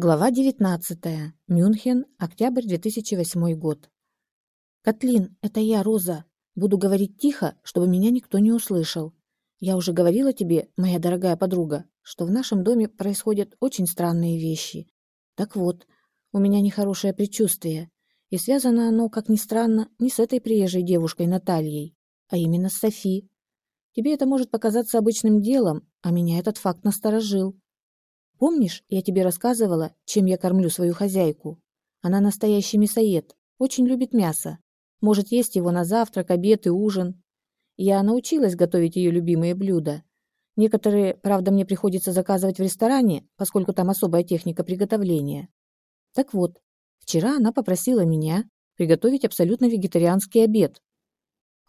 Глава 19. Мюнхен, октябрь 2008 год. «Котлин, это я, Роза. Буду говорить тихо, чтобы меня никто не услышал. Я уже говорила тебе, моя дорогая подруга, что в нашем доме происходят очень странные вещи. Так вот, у меня нехорошее предчувствие, и связано оно, как ни странно, не с этой приезжей девушкой Натальей, а именно с Софи. Тебе это может показаться обычным делом, а меня этот факт насторожил. Помнишь, я тебе рассказывала, чем я кормлю свою хозяйку? Она настоящий мясоед, очень любит мясо. Может есть его на завтрак, обед и ужин. Я научилась готовить ее любимые блюда. Некоторые, правда, мне приходится заказывать в ресторане, поскольку там особая техника приготовления. Так вот, вчера она попросила меня приготовить абсолютно вегетарианский обед.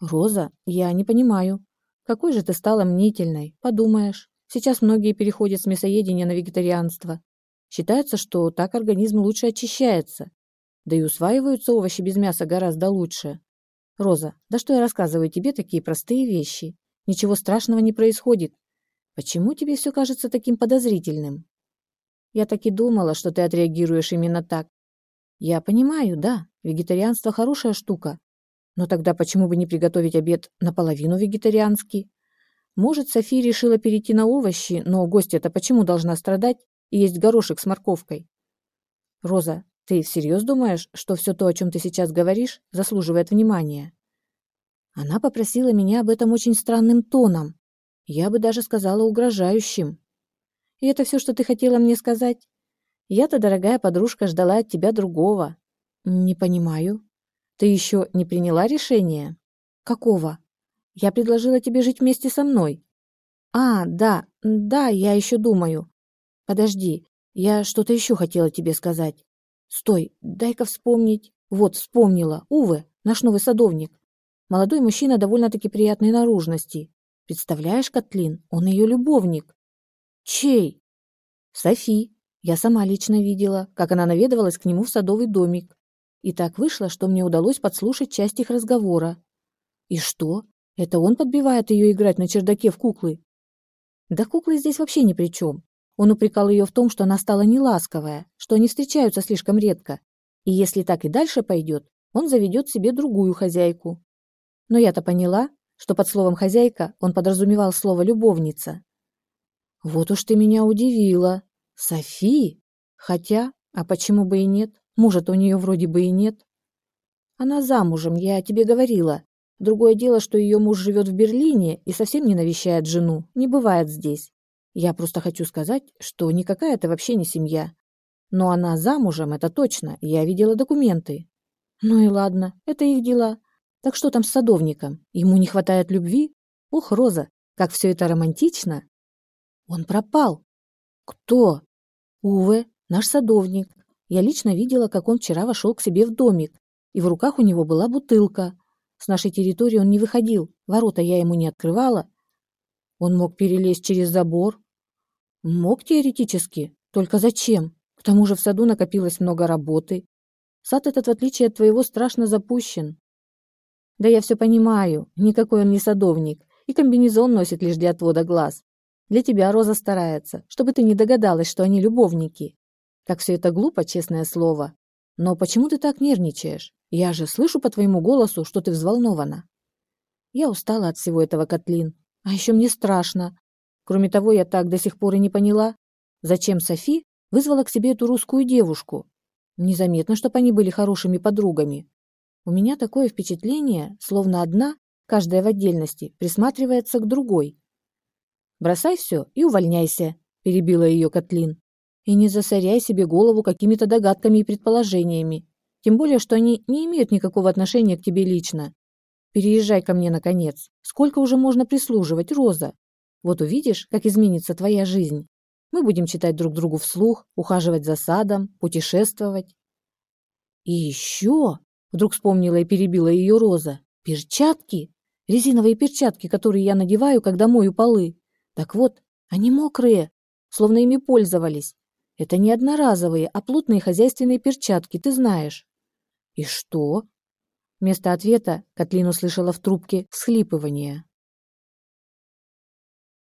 Роза, я не понимаю, какой же ты стала мнительной, подумаешь. Сейчас многие переходят с мясоедения на вегетарианство. Считается, что так организм лучше очищается. Да и усваиваются овощи без мяса гораздо лучше. Роза, да что я рассказываю тебе такие простые вещи? Ничего страшного не происходит. Почему тебе все кажется таким подозрительным? Я так и думала, что ты отреагируешь именно так. Я понимаю, да, вегетарианство хорошая штука. Но тогда почему бы не приготовить обед наполовину вегетарианский? Может, София решила перейти на овощи, но гостья-то почему должна страдать и есть горошек с морковкой? Роза, ты всерьез думаешь, что все то, о чем ты сейчас говоришь, заслуживает внимания? Она попросила меня об этом очень странным тоном. Я бы даже сказала угрожающим. И это все, что ты хотела мне сказать? Я-то, дорогая подружка, ждала от тебя другого. Не понимаю. Ты еще не приняла решение? Какого? Я предложила тебе жить вместе со мной. А, да, да, я еще думаю. Подожди, я что-то еще хотела тебе сказать. Стой, дай-ка вспомнить. Вот, вспомнила. Уве, наш новый садовник. Молодой мужчина довольно-таки приятной наружности. Представляешь, Котлин, он ее любовник. Чей? Софи. Я сама лично видела, как она наведывалась к нему в садовый домик. И так вышло, что мне удалось подслушать часть их разговора. И что? Это он подбивает ее играть на чердаке в куклы? Да куклы здесь вообще ни при чем. Он упрекал ее в том, что она стала неласковая, что они встречаются слишком редко. И если так и дальше пойдет, он заведет себе другую хозяйку. Но я-то поняла, что под словом «хозяйка» он подразумевал слово «любовница». Вот уж ты меня удивила. Софи? Хотя, а почему бы и нет? Может, у нее вроде бы и нет. Она замужем, я тебе говорила. Другое дело, что ее муж живет в Берлине и совсем не навещает жену, не бывает здесь. Я просто хочу сказать, что никакая это вообще не семья. Но она замужем, это точно, я видела документы. Ну и ладно, это их дела. Так что там с садовником? Ему не хватает любви? Ух, Роза, как все это романтично. Он пропал. Кто? Уве, наш садовник. Я лично видела, как он вчера вошел к себе в домик, и в руках у него была бутылка. С нашей территории он не выходил, ворота я ему не открывала. Он мог перелезть через забор. Мог теоретически, только зачем? К тому же в саду накопилось много работы. Сад этот, в отличие от твоего, страшно запущен. Да я все понимаю, никакой он не садовник, и комбинезон носит лишь для отвода глаз. Для тебя Роза старается, чтобы ты не догадалась, что они любовники. Как все это глупо, честное слово. Но почему ты так нервничаешь? Я же слышу по твоему голосу, что ты взволнована. Я устала от всего этого, Котлин. А еще мне страшно. Кроме того, я так до сих пор и не поняла, зачем Софи вызвала к себе эту русскую девушку. Незаметно, чтобы они были хорошими подругами. У меня такое впечатление, словно одна, каждая в отдельности, присматривается к другой. «Бросай все и увольняйся», – перебила ее Котлин. «И не засоряй себе голову какими-то догадками и предположениями. Тем более, что они не имеют никакого отношения к тебе лично. Переезжай ко мне, наконец. Сколько уже можно прислуживать, Роза? Вот увидишь, как изменится твоя жизнь. Мы будем читать друг другу вслух, ухаживать за садом, путешествовать. И еще, вдруг вспомнила и перебила ее Роза, перчатки, резиновые перчатки, которые я надеваю, когда мою полы. Так вот, они мокрые, словно ими пользовались. Это не одноразовые, а плотные хозяйственные перчатки, ты знаешь. «И что?» Вместо ответа Катлин услышала в трубке всхлипывание.